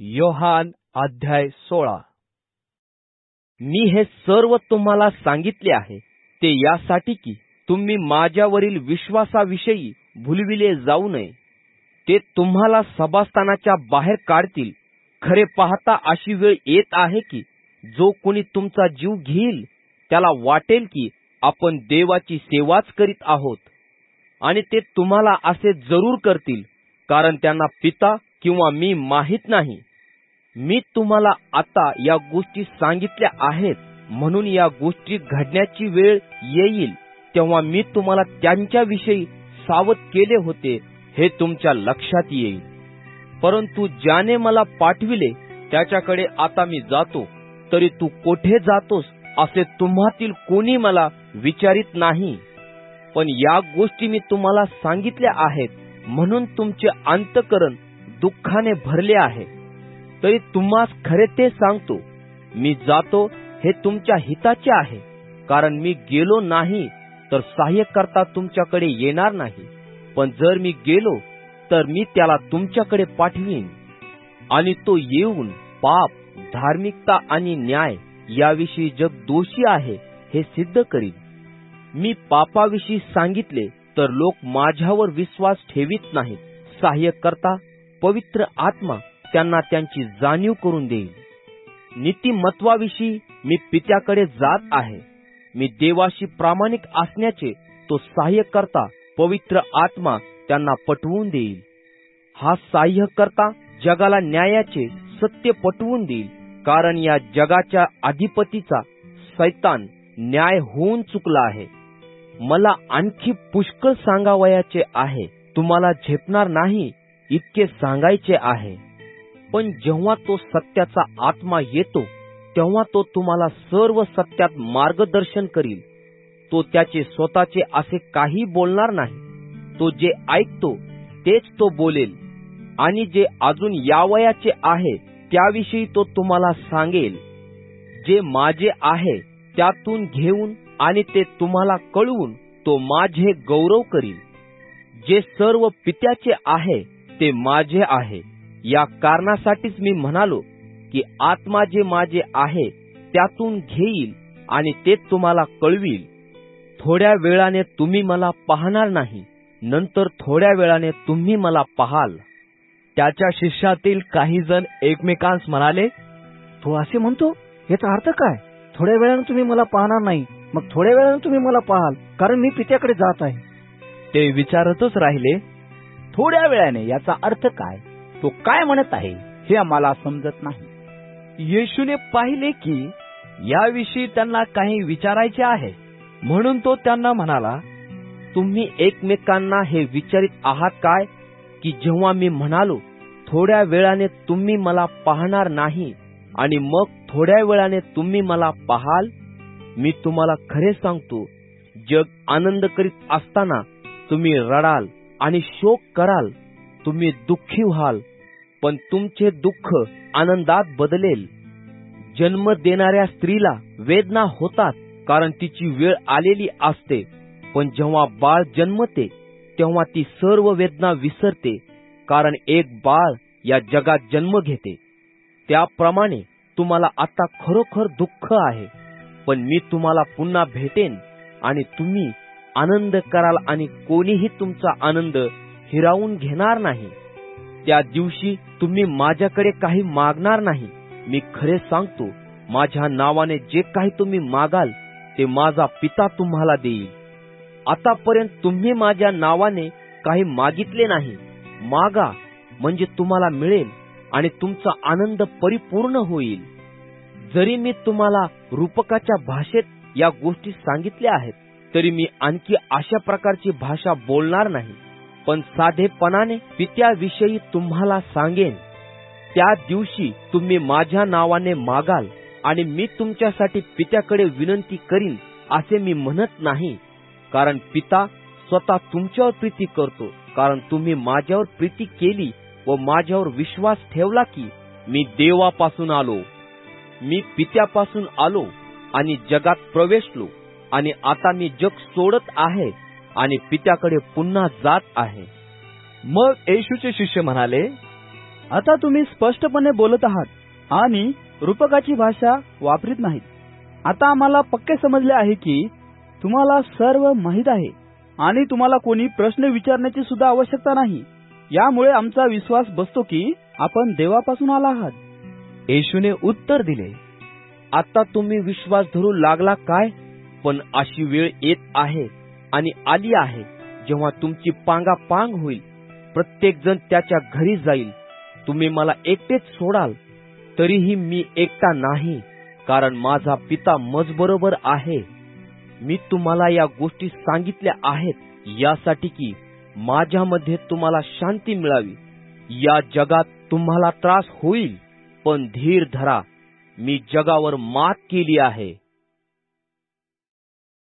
योहान अध्याय सोळा. मी हे सर्व तुम्हाला सांगितले आहे ते यासाठी की तुम्ही माझ्यावरील विश्वासाविषयी भुलविले जाऊ नये. ते तुम्हाला सभास्थानाच्या बाहेर काढतील. खरे पाहता अशी वेळ येत आहे की जो कोणी तुमचा जीव घेईल त्याला वाटेल की आपण देवाची सेवाच करीत आहोत. आणि ते तुम्हाला असे जरूर करतील कारण त्यांना पिता किंवा मी माहीत नाही मी तुम्हाला आता या गोष्टी सांगितल्या आहेत म्हणून या गोष्टी घडण्याची वेळ येईल तेव्हा मी तुम्हाला त्यांच्याविषयी सावध केले होते हे तुमच्या लक्षात येईल. परंतु ज्याने मला पाठविले त्याच्याकडे आता मी जातो तरी तू कोठे जातोस असे तुम्हातील कोणी मला विचारित नाही. पण या गोष्टी मी तुम्हाला सांगितल्या आहेत म्हणून तुमचे अंतकरण दुःखाने भरले आहे. तरी तुम्हास खरे ते सांगतो मी जातो हे तुमच्या हिताचे आहे. कारण मी गेलो नाही तर सहाय्य करता तुमच्याकडे येणार नाही. पण जर मी गेलो तर मी त्याला तुमच्याकडे पाठवीन. आणि तो येऊन पाप धार्मिकता आणि न्याय याविषयी जग दोषी आहे हे सिद्ध करीन. मी पापाविषयी सांगितले तर लोक माझ्यावर विश्वास ठेवीत नाहीत. सहाय्य करता पवित्र आत्मा त्यांना त्यांची जाणीव करून देईल. नीतिमत्वाविषयी मी पित्याकडे जात आहे. मी देवाशी प्रामाणिक असण्याचे तो सहाय्य करता पवित्र आत्मा त्यांना पटवून देईल. हा सहाय्य करता जगाला न्यायाचे सत्य पटवून देईल कारण या जगाच्या अधिपतीचा सैतान न्याय होऊन चुकला आहे. मला आणखी पुष्कळ सांगावयाचे आहे. तुम्हाला झेपणार नाही? इतके सांगायचे आहे. पण जेव्हा तो सत्याचा आत्मा येतो तेव्हा तो तुम्हाला सर्व सत्यात मार्गदर्शन करील. तो त्याचे स्वतःचे असे काही बोलणार नाही. तो जे ऐकतो तेच तो बोलेल. आणि जे अजून यावयाचे आहे त्याविषयी तो तुम्हाला सांगेल. जे माझे आहे त्यातून घेऊन आणि ते तुम्हाला कळवून तो माझे गौरव करील. जे सर्व पित्याचे आहे ते माझे आहे. या कारणासाठीच मी म्हणालो की आत्मा जे माझे आहे त्यातून घेईल आणि ते तुम्हाला कळवील. थोड्या वेळाने तुम्ही मला पाहणार नाही नंतर थोड्या वेळाने तुम्ही मला पाहाल. त्याच्या शिष्यातील काही जण एकमेकांस म्हणाले तो असे म्हणतो? याचा अर्थ काय? थोड्या वेळाने तुम्ही मला पाहणार नाही मग थोड्या वेळाने तुम्ही मला पाहाल कारण मी पित्याकडे जात आहे. ते विचारतच राहिले थोड्या वेळाने याचा अर्थ काय? तो काय म्हणत आहे हे आम्हाला समजत नाही. येशूने पाहिले की याविषयी त्यांना काही विचारायचे आहे. म्हणून तो त्यांना म्हणाला तुम्ही एकमेकांना हे विचारित आहात काय? की जेव्हा मी म्हणालो थोड्या वेळाने तुम्ही मला पाहणार नाही आणि मग थोड्या वेळाने तुम्ही मला पाहाल? मी तुम्हाला खरे सांगतो जग आनंद करीत असताना तुम्ही रडाल आणि शोक कराल. तुम्ही दुःखी व्हाल पण तुमचे दुःख आनंदात बदलेल. जन्म देणाऱ्या स्त्रीला वेदना होतात कारण तिची वेळ आलेली असते. पण जेव्हा बाळ जन्मते तेव्हा ती सर्व वेदना विसरते कारण एक बाळ या जगात जन्म घेते. त्याप्रमाणे तुम्हाला आता खरोखर दुःख आहे पण मी तुम्हाला पुन्हा भेटेन आणि तुम्ही आनंद कराल आणि कोणीही तुमचा आनंद हिरावून घेणार नाही. त्या दिवशी तुम्ही माझ्याकडे काही मागणार नाही. मी खरे सांगतो माझ्या नावाने जे काही तुम्ही मागाल ते माझा पिता तुम्हाला देईल. आतापर्यंत तुम्ही माझ्या नावाने काही मागितले नाही. मागा म्हणजे तुम्हाला मिळेल आणि तुमचा आनंद परिपूर्ण होईल. जरी मी तुम्हाला रूपकाच्या भाषेत या गोष्टी सांगितल्या आहेत तरी मी आणखी अशा प्रकारची भाषा बोलणार नाही पण साधेपणाने पित्याविषयी तुम्हाला सांगेन. त्या दिवशी तुम्ही माझ्या नावाने मागाल आणि मी तुमच्यासाठी पित्याकडे विनंती करीन असे मी म्हणत नाही. कारण पिता स्वतः तुमच्यावर प्रीती करतो कारण तुम्ही माझ्यावर प्रीती केली व माझ्यावर विश्वास ठेवला की मी देवापासून आलो. मी पित्यापासून आलो आणि जगात प्रवेशलो. आणि आता मी जग सोडत आहे आणि पित्याकडे पुन्हा जात आहे. मग येशूचे शिष्य म्हणाले आता तुम्ही स्पष्टपणे बोलत आहात आणि रूपकाची भाषा वापरीत नाहीत. आता आम्हाला पक्के समजले आहे की तुम्हाला सर्व माहीत आहे आणि तुम्हाला कोणी प्रश्न विचारण्याची सुद्धा आवश्यकता नाही. यामुळे आमचा विश्वास बसतो की आपण देवापासून आला आहात. येशूने उत्तर दिले आता तुम्ही विश्वास धरू लागला काय? पण अशी वेळ येत आहे आणि आली आहे जेव्हा तुमची पांगा पांग होईल. प्रत्येक जण त्याच्या घरी जाईल. तुम्ही मला एकटेच सोडाल. तरीही मी एकटा नाही कारण माझा पिता मजबरोबर आहे. मी तुम्हाला या गोष्टी सांगितल्या आहेत यासाठी की माझ्यामध्ये तुम्हाला शांती मिळावी. या जगात तुम्हाला त्रास होईल पण धीर धरा. मी जगावर मात केली आहे.